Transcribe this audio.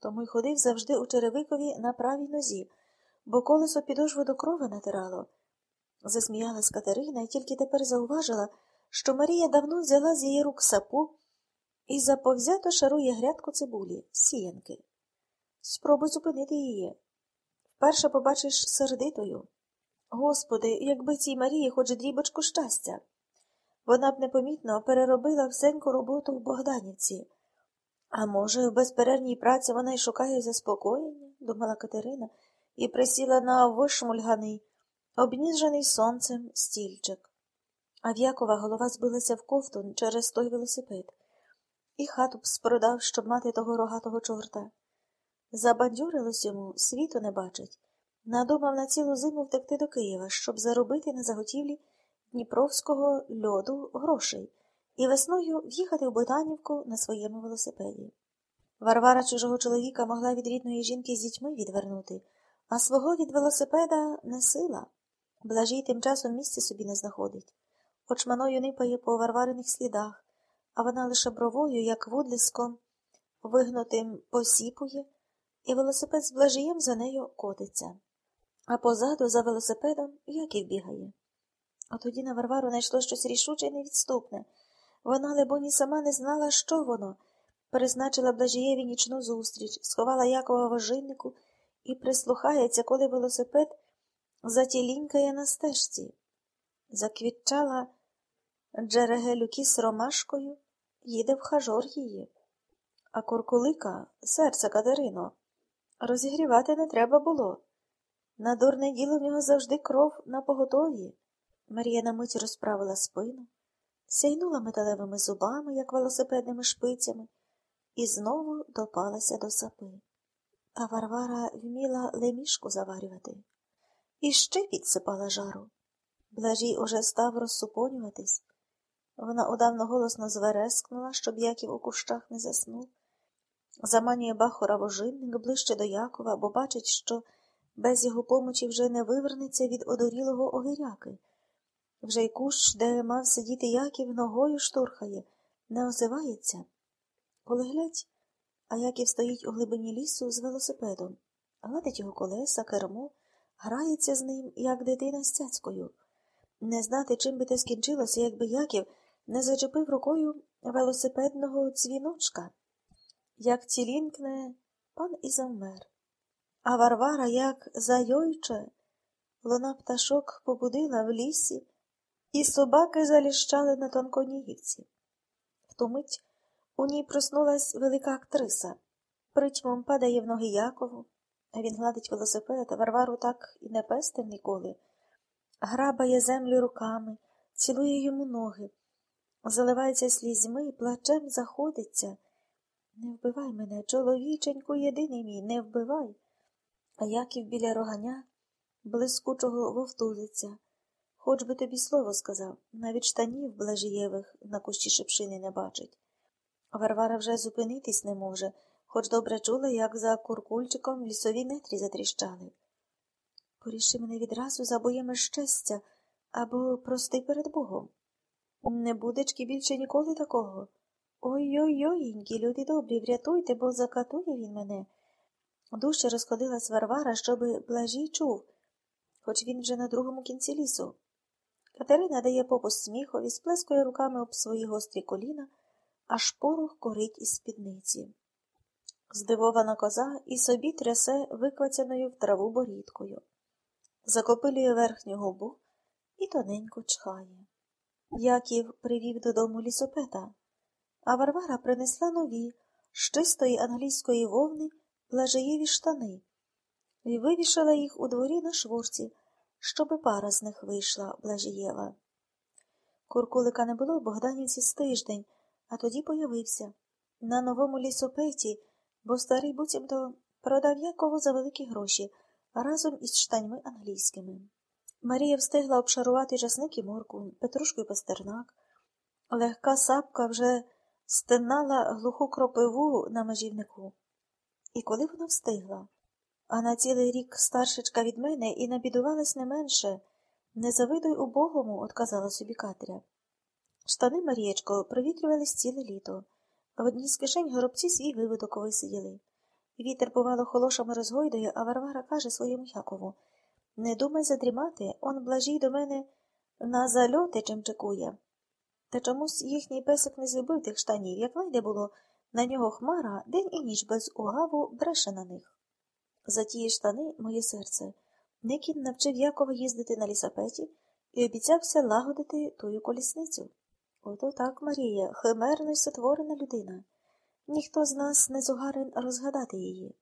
тому й ходив завжди у черевикові на правій нозі, бо колесо підошву до крови натирало. Засміялась Катерина і тільки тепер зауважила, що Марія давно взяла з її рук сапу і заповзято шарує грядку цибулі, сіянки. Спробуй зупинити її. Вперше побачиш сердитою. Господи, якби цій Марії хоч дрібочку щастя. Вона б непомітно переробила всеньку роботу в Богданівці. А може, в безперервній праці вона й шукає заспокоєння, думала Катерина, і присіла на вишмульганий, обніжений сонцем стільчик. А в Якова голова збилася в ковтун через той велосипед, і хату б спродав, щоб мати того рогатого чорта. Забандюрилось йому, світу не бачить. Надумав на цілу зиму втекти до Києва, щоб заробити на заготівлі Дніпровського льоду грошей і весною в'їхати в Ботанівку на своєму велосипеді. Варвара чужого чоловіка могла від рідної жінки з дітьми відвернути, а свого від велосипеда не сила. Блажій тим часом місця собі не знаходить. Очманою нипає по варвариних слідах, а вона лише бровою, як вудлиском, вигнутим посіпує, і велосипед з блажієм за нею котиться. А позаду, за велосипедом, Яків бігає. А тоді на Варвару найшло щось рішуче і невідступне. Вона, лебоні, сама не знала, що воно. Призначила Блажієві нічну зустріч, сховала Якова в і прислухається, коли велосипед затілінькає на стежці. Заквітчала Джерегелюкі з ромашкою, їде в хажор її. А куркулика, серце Катерино, розігрівати не треба було. На дурне діло в нього завжди кров на поготові. Марія на мить розправила спину, сяйнула металевими зубами, як велосипедними шпицями, і знову допалася до сапи. А Варвара вміла лемішку заварювати і ще підсипала жару. Блажій уже став розсупонюватись. Вона удавно голосно зверескнула, щоб Яків у кущах не заснув. Заманює бахора вожинник ближче до Якова, бо бачить, що без його помочі вже не вивернеться від одорілого огиряки. Вже й кущ, де мав сидіти Яків, ногою штурхає, не озивається. Коли глядь, а Яків стоїть у глибині лісу з велосипедом, гладить його колеса, кермо, грається з ним, як дитина з цяцькою. Не знати, чим би те скінчилося, якби Яків не зачепив рукою велосипедного дзвіночка. Як цілінкне, пан і завмер. А Варвара, як зайойче, луна пташок побудила в лісі, і собаки заліщали на тонконігівці. Втомить у ній проснулась велика актриса. Притьмом падає в ноги Якову, а він гладить велосипед, а Варвару так і не пестив ніколи. Грабає землю руками, цілує йому ноги, заливається слізьми і плачем заходиться. Не вбивай мене, чоловіченьку, єдиний мій, не вбивай. А Яків біля роганя блискучого вовтузиться. Хоч би тобі слово сказав, навіть штанів блажієвих на кущі шипшини не бачить. Варвара вже зупинитись не може, хоч добре чула, як за куркульчиком лісові нетрі затріщали. Поріши мене відразу за боєме щастя або прости перед Богом. Не будечки більше ніколи такого. Ой-ой-ойінькі, люди добрі, врятуйте, бо закатує він мене. Дужче розходилась Варвара, щоби блажій чув, хоч він вже на другому кінці лісу. Катерина дає попуст сміхові, сплескує руками об свої гострі коліна, аж порох корить із спідниці. Здивована коза і собі трясе виквацяною в траву борідкою, закопилює верхню губу і тоненько чхає. Яків привів додому лісопета, а Варвара принесла нові з чистої англійської вовни блажеєві штани і вивішала їх у дворі на шворці щоби пара з них вийшла Блажієва. Куркулика не було в Богданівці з тиждень, а тоді появився на новому лісопеті, бо старий буцімто продав Якову за великі гроші разом із штаньми англійськими. Марія встигла обшарувати жасник і морку, петрушку і пастернак. Легка сапка вже стинала глуху кропиву на межівнику. І коли вона встигла, а на цілий рік старшечка від мене і набідувалась не менше. Не завидуй убогому, отказала собі Катря. Штани Марієчко провітрювались ціле літо. В одній з кишень горобці свій виводок висиділи. Вітер, бувало, холошами розгойдує, а Варвара каже своєму Якову Не думай задрімати, он блажій до мене на зальоти чим чекує. Та чомусь їхній песик не злюбив тих штанів, як найде було на нього хмара, день і ніч без угаву бреше на них. За тії штани, моє серце, Никін навчив Якова їздити на лісапеті і обіцявся лагодити тую колісницю. Ото так, Марія, химерно й сотворена людина. Ніхто з нас не зугарен розгадати її.